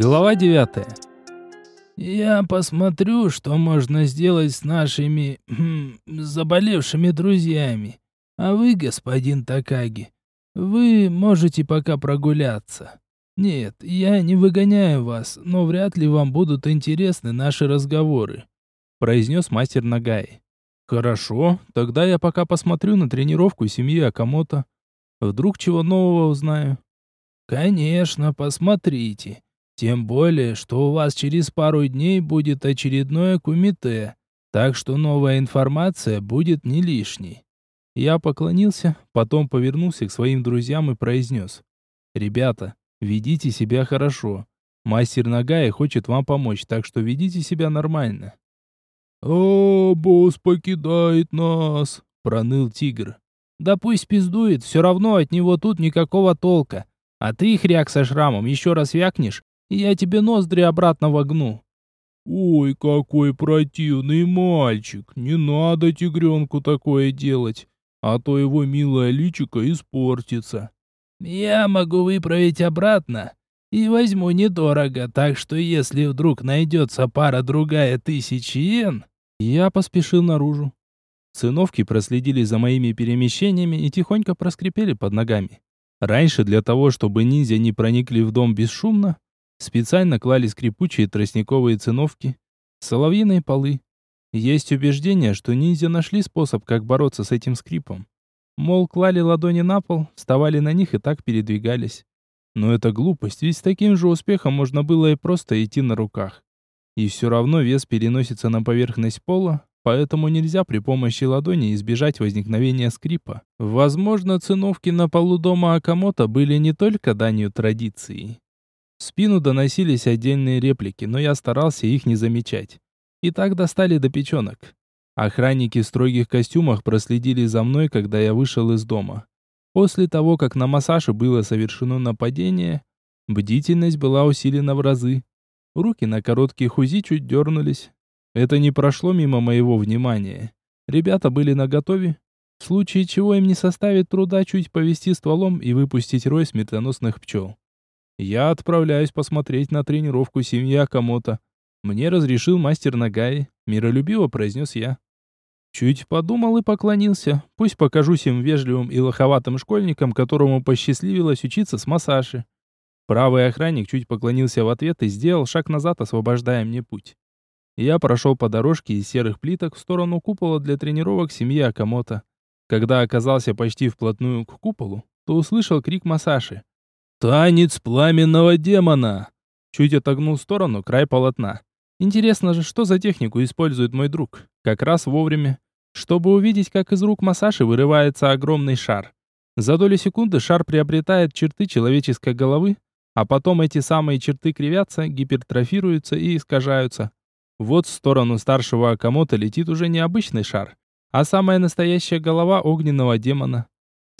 Глава 9. Я посмотрю, что можно сделать с нашими хм, заболевшими друзьями. А вы, господин Такаги, вы можете пока прогуляться. Нет, я не выгоняю вас, но вряд ли вам будут интересны наши разговоры, произнес мастер Нагай. Хорошо, тогда я пока посмотрю на тренировку семьи Акамото. Вдруг чего нового узнаю. Конечно, посмотрите. Тем более, что у вас через пару дней будет очередное кумите, так что новая информация будет не лишней. Я поклонился, потом повернулся к своим друзьям и произнес. «Ребята, ведите себя хорошо. Мастер Нагая хочет вам помочь, так что ведите себя нормально». «О, босс покидает нас!» — проныл тигр. «Да пусть пиздует, все равно от него тут никакого толка. А ты, хряк со шрамом, еще раз вякнешь, я тебе ноздри обратно вогну». «Ой, какой противный мальчик! Не надо тигренку такое делать, а то его милое личико испортится». «Я могу выправить обратно и возьму недорого, так что если вдруг найдется пара-другая тысяч йен...» Я поспешил наружу. Сыновки проследили за моими перемещениями и тихонько проскрипели под ногами. Раньше для того, чтобы ниндзя не проникли в дом бесшумно, Специально клали скрипучие тростниковые циновки, соловьиные полы. Есть убеждение, что ниндзя нашли способ, как бороться с этим скрипом. Мол, клали ладони на пол, вставали на них и так передвигались. Но это глупость, ведь с таким же успехом можно было и просто идти на руках. И все равно вес переносится на поверхность пола, поэтому нельзя при помощи ладони избежать возникновения скрипа. Возможно, циновки на полу дома Акамото были не только данью традиции. Спину доносились отдельные реплики, но я старался их не замечать. И так достали до печенок. Охранники в строгих костюмах проследили за мной, когда я вышел из дома. После того, как на массаже было совершено нападение, бдительность была усилена в разы. Руки на коротких узи чуть дернулись. Это не прошло мимо моего внимания. Ребята были наготове, в случае чего им не составит труда чуть повести стволом и выпустить рой смертоносных пчел. Я отправляюсь посмотреть на тренировку семьи Акамото. Мне разрешил мастер Нагай, миролюбиво произнес я. Чуть подумал и поклонился. Пусть покажусь им вежливым и лоховатым школьником, которому посчастливилось учиться с массажи. Правый охранник чуть поклонился в ответ и сделал шаг назад, освобождая мне путь. Я прошел по дорожке из серых плиток в сторону купола для тренировок семьи Акамото. Когда оказался почти вплотную к куполу, то услышал крик Масаши. «Танец пламенного демона!» Чуть отогнул в сторону край полотна. Интересно же, что за технику использует мой друг? Как раз вовремя. Чтобы увидеть, как из рук Масаши вырывается огромный шар. За долю секунды шар приобретает черты человеческой головы, а потом эти самые черты кривятся, гипертрофируются и искажаются. Вот в сторону старшего Акамото летит уже не обычный шар, а самая настоящая голова огненного демона.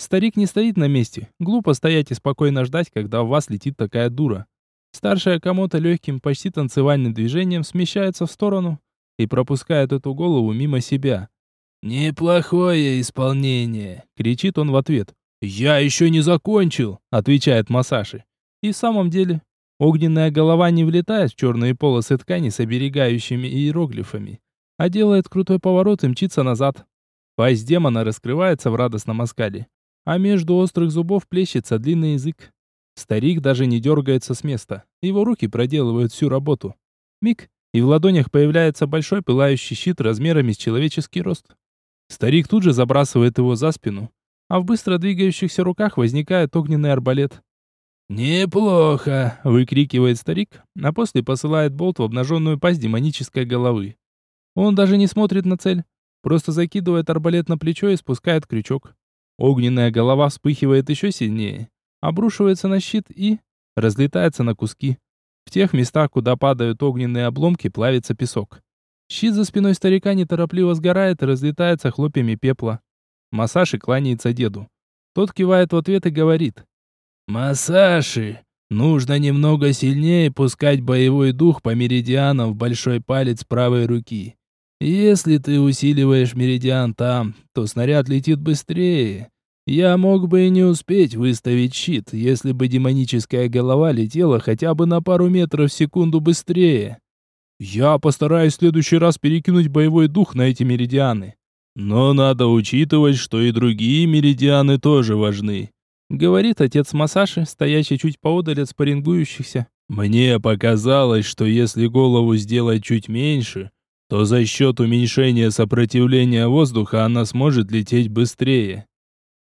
Старик не стоит на месте. Глупо стоять и спокойно ждать, когда в вас летит такая дура. Старшая комота легким, почти танцевальным движением смещается в сторону и пропускает эту голову мимо себя. «Неплохое исполнение!» — кричит он в ответ. «Я еще не закончил!» — отвечает Масаши. И в самом деле, огненная голова не влетает в черные полосы ткани с оберегающими иероглифами, а делает крутой поворот и мчится назад. Пасть демона раскрывается в радостном оскале а между острых зубов плещется длинный язык. Старик даже не дергается с места. Его руки проделывают всю работу. Миг, и в ладонях появляется большой пылающий щит размерами с человеческий рост. Старик тут же забрасывает его за спину, а в быстро двигающихся руках возникает огненный арбалет. «Неплохо!» — выкрикивает старик, а после посылает болт в обнаженную пасть демонической головы. Он даже не смотрит на цель, просто закидывает арбалет на плечо и спускает крючок. Огненная голова вспыхивает еще сильнее, обрушивается на щит и разлетается на куски. В тех местах, куда падают огненные обломки, плавится песок. Щит за спиной старика неторопливо сгорает и разлетается хлопьями пепла. Масаши кланяется деду. Тот кивает в ответ и говорит. «Масаши, нужно немного сильнее пускать боевой дух по меридианам в большой палец правой руки. Если ты усиливаешь меридиан там, то снаряд летит быстрее. Я мог бы и не успеть выставить щит, если бы демоническая голова летела хотя бы на пару метров в секунду быстрее. Я постараюсь в следующий раз перекинуть боевой дух на эти меридианы. Но надо учитывать, что и другие меридианы тоже важны. Говорит отец Масаши, стоящий чуть поодаль от спаррингующихся. Мне показалось, что если голову сделать чуть меньше, то за счет уменьшения сопротивления воздуха она сможет лететь быстрее.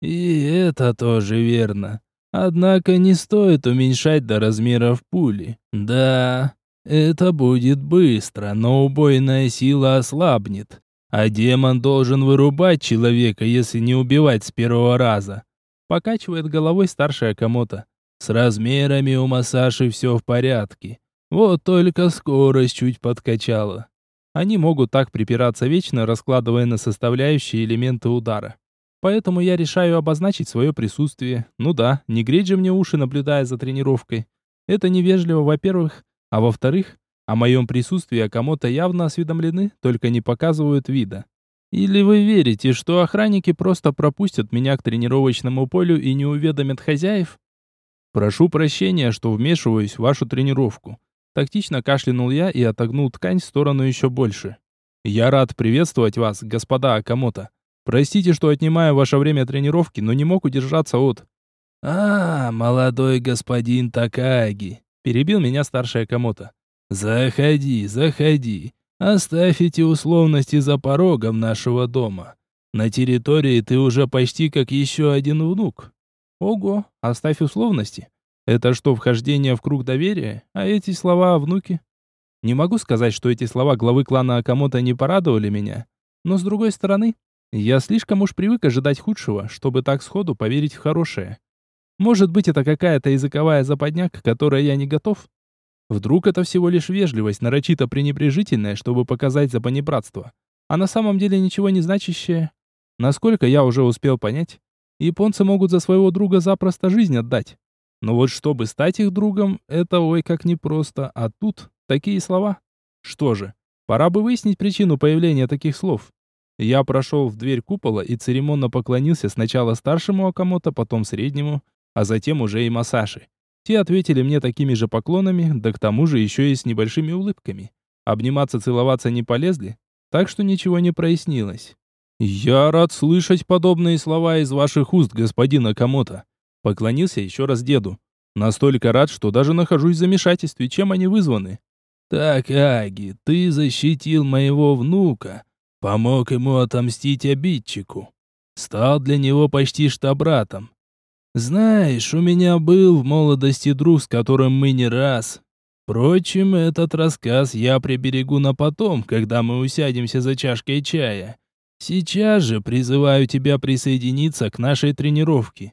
И это тоже верно. Однако не стоит уменьшать до размеров пули. Да, это будет быстро, но убойная сила ослабнет. А демон должен вырубать человека, если не убивать с первого раза. Покачивает головой старшая комота. С размерами у Масаши все в порядке. Вот только скорость чуть подкачала. Они могут так припираться вечно, раскладывая на составляющие элементы удара. Поэтому я решаю обозначить свое присутствие. Ну да, не греть же мне уши, наблюдая за тренировкой. Это невежливо, во-первых. А во-вторых, о моем присутствии Акамото явно осведомлены, только не показывают вида. Или вы верите, что охранники просто пропустят меня к тренировочному полю и не уведомят хозяев? Прошу прощения, что вмешиваюсь в вашу тренировку. Тактично кашлянул я и отогнул ткань в сторону еще больше. Я рад приветствовать вас, господа Акамото. Простите, что отнимаю ваше время тренировки, но не мог удержаться от... А, молодой господин Такаги, перебил меня старшая Акамото. Заходи, заходи. Оставь эти условности за порогом нашего дома. На территории ты уже почти как еще один внук. Ого, оставь условности. Это что, вхождение в круг доверия? А эти слова о внуке? Не могу сказать, что эти слова главы клана Акамото не порадовали меня. Но с другой стороны, я слишком уж привык ожидать худшего, чтобы так сходу поверить в хорошее. Может быть, это какая-то языковая западня, к которой я не готов? Вдруг это всего лишь вежливость, нарочито пренебрежительная, чтобы показать за понебратство, а на самом деле ничего не значащее. Насколько я уже успел понять, японцы могут за своего друга запросто жизнь отдать. Но вот чтобы стать их другом, это ой как непросто, а тут такие слова. Что же, пора бы выяснить причину появления таких слов. Я прошел в дверь купола и церемонно поклонился сначала старшему Акамото, потом среднему, а затем уже и Масаши. Те ответили мне такими же поклонами, да к тому же еще и с небольшими улыбками. Обниматься, целоваться не полезли, так что ничего не прояснилось. «Я рад слышать подобные слова из ваших уст, господин Акамото», поклонился еще раз деду. «Настолько рад, что даже нахожусь в замешательстве, чем они вызваны». «Так, Аги, ты защитил моего внука, помог ему отомстить обидчику, стал для него почти что братом. Знаешь, у меня был в молодости друг, с которым мы не раз. Впрочем, этот рассказ я приберегу на потом, когда мы усядемся за чашкой чая. Сейчас же призываю тебя присоединиться к нашей тренировке.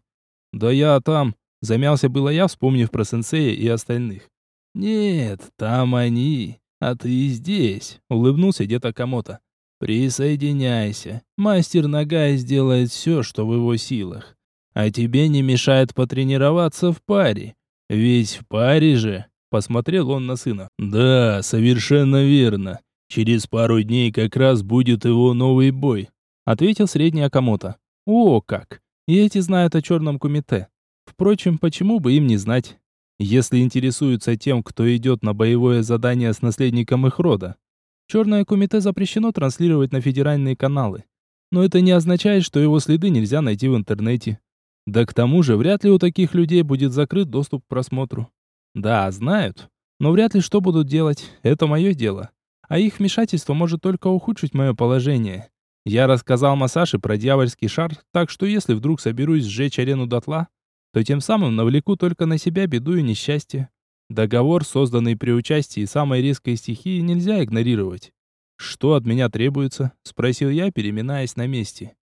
Да я там, замялся было я, вспомнив про сенсея и остальных. Нет, там они, а ты здесь, улыбнулся дед Акамото. Присоединяйся. Мастер Нагай сделает все, что в его силах. А тебе не мешает потренироваться в паре. Ведь в паре же...» Посмотрел он на сына. «Да, совершенно верно. Через пару дней как раз будет его новый бой», ответил средний Акамото. «О, как! И эти знают о черном кумите. Впрочем, почему бы им не знать? Если интересуются тем, кто идет на боевое задание с наследником их рода. Черное кумите запрещено транслировать на федеральные каналы. Но это не означает, что его следы нельзя найти в интернете. Да к тому же, вряд ли у таких людей будет закрыт доступ к просмотру. Да, знают, но вряд ли что будут делать, это мое дело. А их вмешательство может только ухудшить мое положение. Я рассказал Масаше про дьявольский шар, так что если вдруг соберусь сжечь арену дотла, то тем самым навлеку только на себя беду и несчастье. Договор, созданный при участии самой резкой стихии, нельзя игнорировать. «Что от меня требуется?» – спросил я, переминаясь на месте.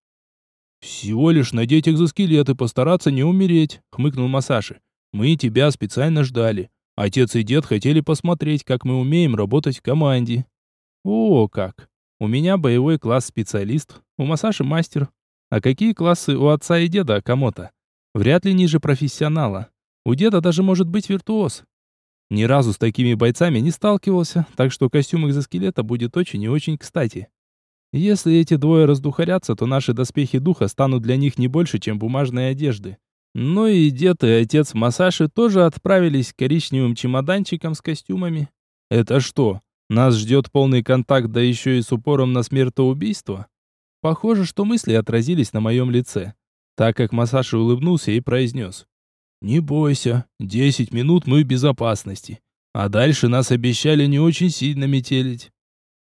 «Всего лишь надеть экзоскелет и постараться не умереть», — хмыкнул Масаши. «Мы тебя специально ждали. Отец и дед хотели посмотреть, как мы умеем работать в команде». «О, как! У меня боевой класс специалист, у Масаши мастер. А какие классы у отца и деда Акамото? Вряд ли ниже профессионала. У деда даже может быть виртуоз. Ни разу с такими бойцами не сталкивался, так что костюм экзоскелета будет очень и очень кстати. Если эти двое раздухарятся, то наши доспехи духа станут для них не больше, чем бумажные одежды. Ну и дед и отец Масаши тоже отправились к коричневым чемоданчикам с костюмами. Это что, нас ждет полный контакт, да еще и с упором на смертоубийство? Похоже, что мысли отразились на моем лице, так как Масаши улыбнулся и произнес. «Не бойся, десять минут мы в безопасности, а дальше нас обещали не очень сильно метелить».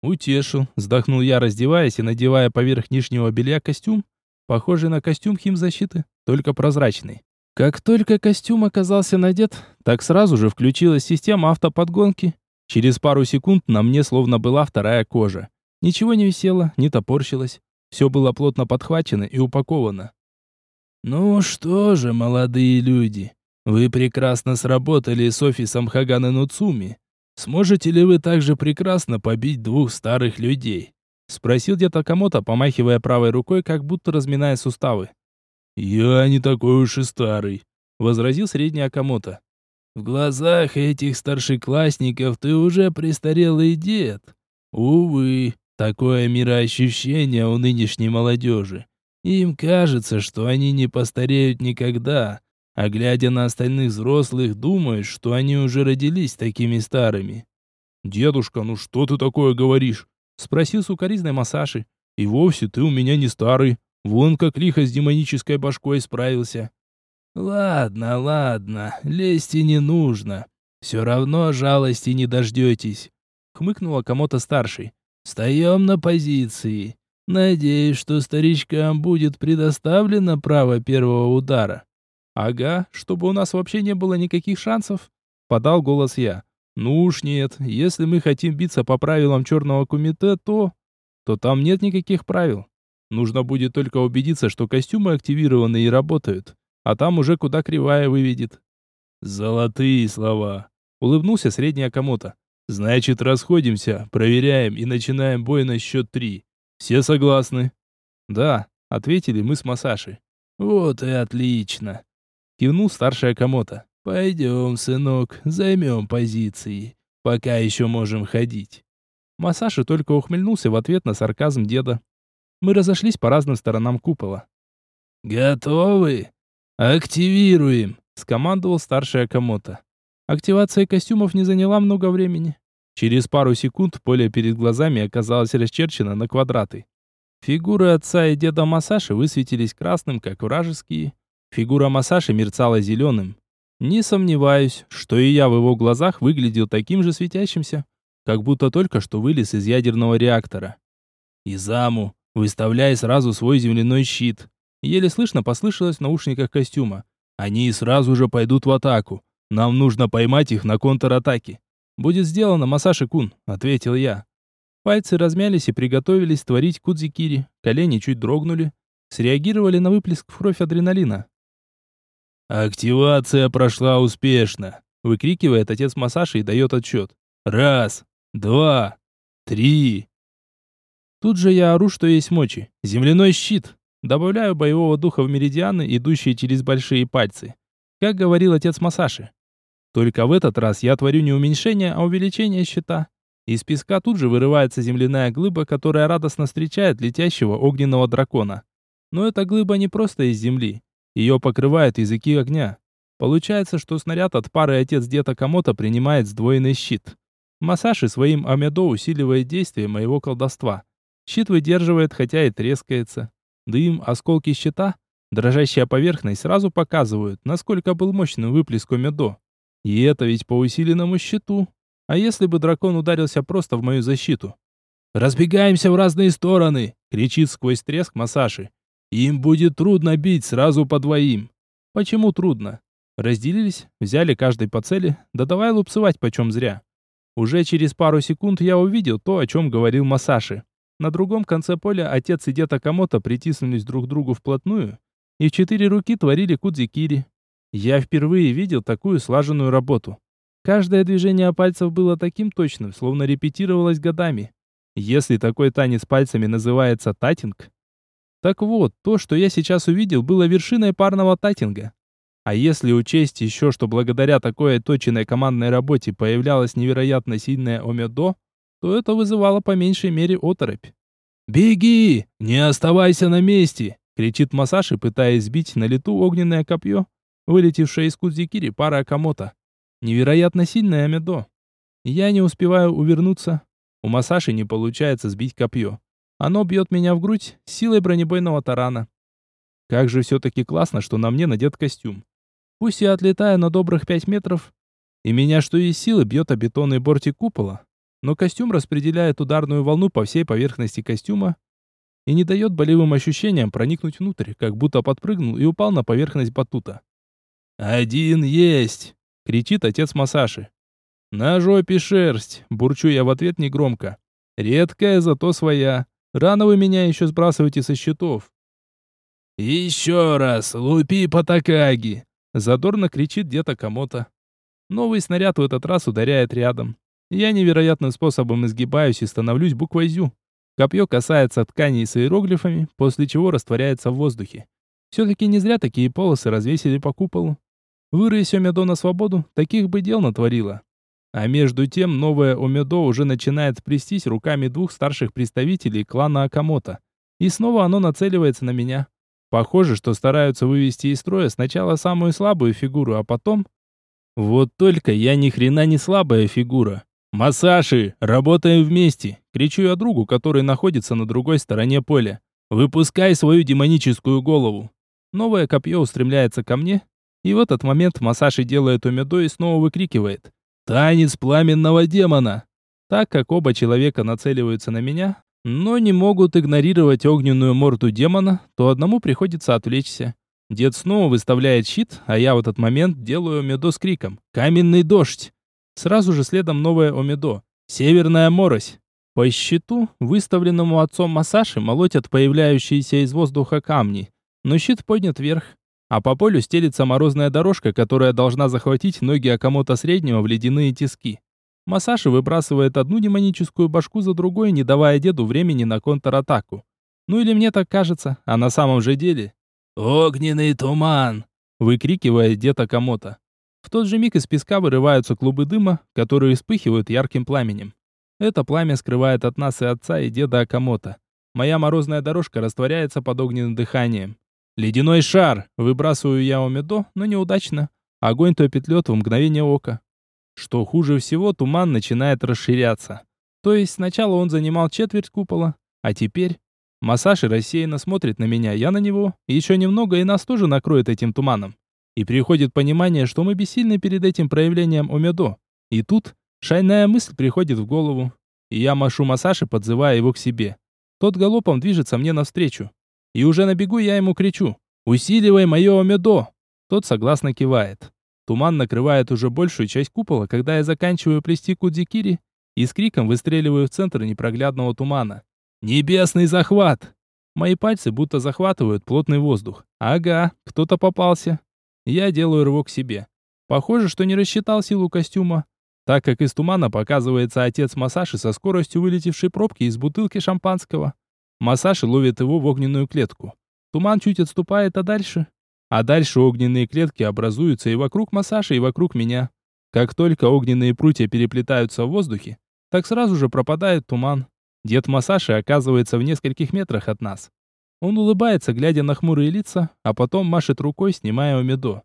«Утешил», вздохнул я, раздеваясь и надевая поверх нижнего белья костюм, похожий на костюм химзащиты, только прозрачный. Как только костюм оказался надет, так сразу же включилась система автоподгонки. Через пару секунд на мне словно была вторая кожа. Ничего не висело, не топорщилось. Все было плотно подхвачено и упаковано. «Ну что же, молодые люди, вы прекрасно сработали с офисом Хагана Нуцуми. Сможете ли вы также прекрасно побить двух старых людей?» Спросил дед Акамото, помахивая правой рукой, как будто разминая суставы. «Я не такой уж и старый», — возразил средний Акамото. «В глазах этих старшеклассников ты уже престарелый дед. Увы, такое мироощущение у нынешней молодежи. Им кажется, что они не постареют никогда, а глядя на остальных взрослых, думают, что они уже родились такими старыми. «Дедушка, ну что ты такое говоришь?» — спросил сукоризной Масаши. «И вовсе ты у меня не старый. Вон как лихо с демонической башкой справился». «Ладно, ладно, лезть не нужно. Все равно жалости не дождетесь», — хмыкнула кому-то старший. «Встаем на позиции. Надеюсь, что старичкам будет предоставлено право первого удара». «Ага, чтобы у нас вообще не было никаких шансов», — подал голос я. «Ну уж нет, если мы хотим биться по правилам черного кумите, то... то там нет никаких правил. Нужно будет только убедиться, что костюмы активированы и работают, а там уже куда кривая выведет». «Золотые слова», — улыбнулся средний Акамото. «Значит, расходимся, проверяем и начинаем бой на счет три. Все согласны?» «Да», — ответили мы с Масаши. «Вот и отлично», Кивнул старший Акамото. «Пойдем, сынок, займем позиции, пока еще можем ходить». Масаши только ухмыльнулся в ответ на сарказм деда. Мы разошлись по разным сторонам купола. «Готовы? Активируем!» — скомандовал старший Акамото. Активация костюмов не заняла много времени. Через пару секунд поле перед глазами оказалось расчерчено на квадраты. Фигуры отца и деда Масаши высветились красным, как вражеские. Фигура Масаши мерцала зеленым. Не сомневаюсь, что и я в его глазах выглядел таким же светящимся, как будто только что вылез из ядерного реактора. «Изаму, выставляй сразу свой земляной щит!» Еле слышно послышалось в наушниках костюма. «Они сразу же пойдут в атаку. Нам нужно поймать их на контратаке». «Будет сделано, Масаши-кун», — ответил я. Пальцы размялись и приготовились творить кудзикири. Колени чуть дрогнули. Среагировали на выплеск в кровь адреналина. «Активация прошла успешно», — выкрикивает отец Масаши и дает отчет. «Раз, два, три». Тут же я ору, что есть мочи. Земляной щит. Добавляю боевого духа в меридианы, идущие через большие пальцы. Как говорил отец Масаши. Только в этот раз я творю не уменьшение, а увеличение щита. Из песка тут же вырывается земляная глыба, которая радостно встречает летящего огненного дракона. Но эта глыба не просто из земли. Ее покрывают языки огня. Получается, что снаряд от пары отец деда Камото принимает сдвоенный щит. Масаши своим амедо усиливает действие моего колдовства. Щит выдерживает, хотя и трескается. Дым, осколки щита, дрожащая поверхность сразу показывают, насколько был мощным выплеск амедо. И это ведь по усиленному щиту. А если бы дракон ударился просто в мою защиту? «Разбегаемся в разные стороны!» — кричит сквозь треск Масаши. Им будет трудно бить сразу по двоим. Почему трудно? Разделились, взяли каждый по цели, да давай лупцевать почем зря. Уже через пару секунд я увидел то, о чем говорил Масаши. На другом конце поля отец и дед Акамото притиснулись друг к другу вплотную и четыре руки творили кудзикири. Я впервые видел такую слаженную работу. Каждое движение пальцев было таким точным, словно репетировалось годами. Если такой танец пальцами называется татинг, так вот, то, что я сейчас увидел, было вершиной парного тайтинга. А если учесть еще, что благодаря такой отточенной командной работе появлялась невероятно сильная омедо, то это вызывало по меньшей мере оторопь. «Беги! Не оставайся на месте!» кричит Масаши, пытаясь сбить на лету огненное копье, вылетевшее из Кудзикири пара Акамото. Невероятно сильное Амедо. Я не успеваю увернуться. У Масаши не получается сбить копье. Оно бьет меня в грудь силой бронебойного тарана. Как же все-таки классно, что на мне надет костюм. Пусть я отлетаю на добрых пять метров, и меня что из силы бьет о бетонный бортик купола, но костюм распределяет ударную волну по всей поверхности костюма и не дает болевым ощущениям проникнуть внутрь, как будто подпрыгнул и упал на поверхность батута. «Один есть!» — кричит отец Масаши. «На жопе шерсть!» — бурчу я в ответ негромко. «Редкая, зато своя. Рано вы меня еще сбрасываете со счетов». «Еще раз, лупи по Такаги!» — задорно кричит где-то кому-то. Новый снаряд в этот раз ударяет рядом. Я невероятным способом изгибаюсь и становлюсь буквой «Зю». Копье касается ткани с иероглифами, после чего растворяется в воздухе. Все-таки не зря такие полосы развесили по куполу. Вырысь Омедо на свободу, таких бы дел натворила. А между тем новое Омедо уже начинает плестись руками двух старших представителей клана Акамото. И снова оно нацеливается на меня. Похоже, что стараются вывести из строя сначала самую слабую фигуру, а потом... Вот только я ни хрена не слабая фигура. «Масаши, работаем вместе!» Кричу я другу, который находится на другой стороне поля. «Выпускай свою демоническую голову!» Новое копье устремляется ко мне, и в этот момент Масаши делает умедо и снова выкрикивает «Танец пламенного демона!» Так как оба человека нацеливаются на меня, но не могут игнорировать огненную морду демона, то одному приходится отвлечься. Дед снова выставляет щит, а я в этот момент делаю медо с криком «Каменный дождь!». Сразу же следом новое омедо «Северная морось». По щиту, выставленному отцом Масаши, молотят появляющиеся из воздуха камни, но щит поднят вверх, а по полю стелится морозная дорожка, которая должна захватить ноги Акамото среднего в ледяные тиски. Масаши выбрасывает одну демоническую башку за другой, не давая деду времени на контратаку. Ну или мне так кажется, а на самом же деле... «Огненный туман!» — выкрикивает дед Акамото. В тот же миг из песка вырываются клубы дыма, которые вспыхивают ярким пламенем. Это пламя скрывает от нас и отца, и деда Акамото. Моя морозная дорожка растворяется под огненным дыханием. Ледяной шар! Выбрасываю я Омедо, но неудачно. Огонь топит лед в мгновение ока. Что хуже всего, туман начинает расширяться. То есть сначала он занимал четверть купола, а теперь... Масаши рассеянно смотрит на меня, я на него, еще немного и нас тоже накроет этим туманом. И приходит понимание, что мы бессильны перед этим проявлением Омедо. И тут шайная мысль приходит в голову. И я машу Масаши, подзывая его к себе. Тот галопом движется мне навстречу. И уже на бегу я ему кричу «Усиливай мое омедо!» Тот согласно кивает. Туман накрывает уже большую часть купола, когда я заканчиваю плести кудзикири и с криком выстреливаю в центр непроглядного тумана. «Небесный захват!» Мои пальцы будто захватывают плотный воздух. Ага, кто-то попался. Я делаю рывок себе. Похоже, что не рассчитал силу костюма, так как из тумана показывается отец Масаши со скоростью вылетевшей пробки из бутылки шампанского. Масаши ловит его в огненную клетку. Туман чуть отступает, а дальше? А дальше огненные клетки образуются и вокруг Масаши, и вокруг меня. Как только огненные прутья переплетаются в воздухе, так сразу же пропадает туман. Дед Масаши оказывается в нескольких метрах от нас. Он улыбается, глядя на хмурые лица, а потом машет рукой, снимая умедо.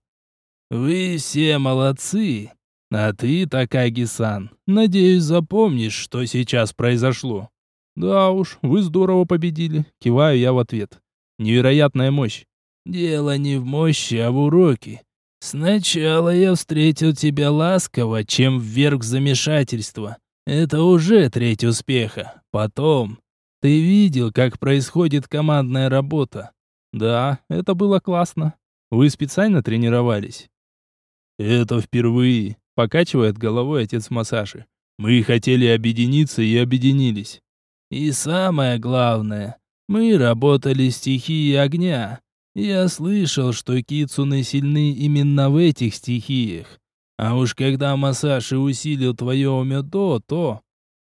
«Вы все молодцы! А ты, Такаги-сан, надеюсь, запомнишь, что сейчас произошло. «Да уж, вы здорово победили», — киваю я в ответ. «Невероятная мощь». «Дело не в мощи, а в уроке. Сначала я встретил тебя ласково, чем вверх замешательства. Это уже треть успеха. Потом... Ты видел, как происходит командная работа?» «Да, это было классно. Вы специально тренировались?» «Это впервые», — покачивает головой отец Масаши. «Мы хотели объединиться и объединились. И самое главное, мы работали стихией огня. Я слышал, что кицуны сильны именно в этих стихиях. А уж когда Масаши усилил твое омедо, то...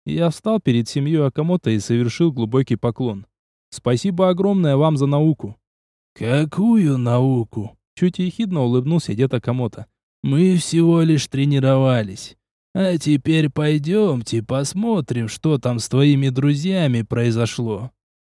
Я встал перед семьей Акамото и совершил глубокий поклон. Спасибо огромное вам за науку. Какую науку? Чуть ехидно улыбнулся дед Акамото. Мы всего лишь тренировались. А теперь пойдемте посмотрим, что там с твоими друзьями произошло.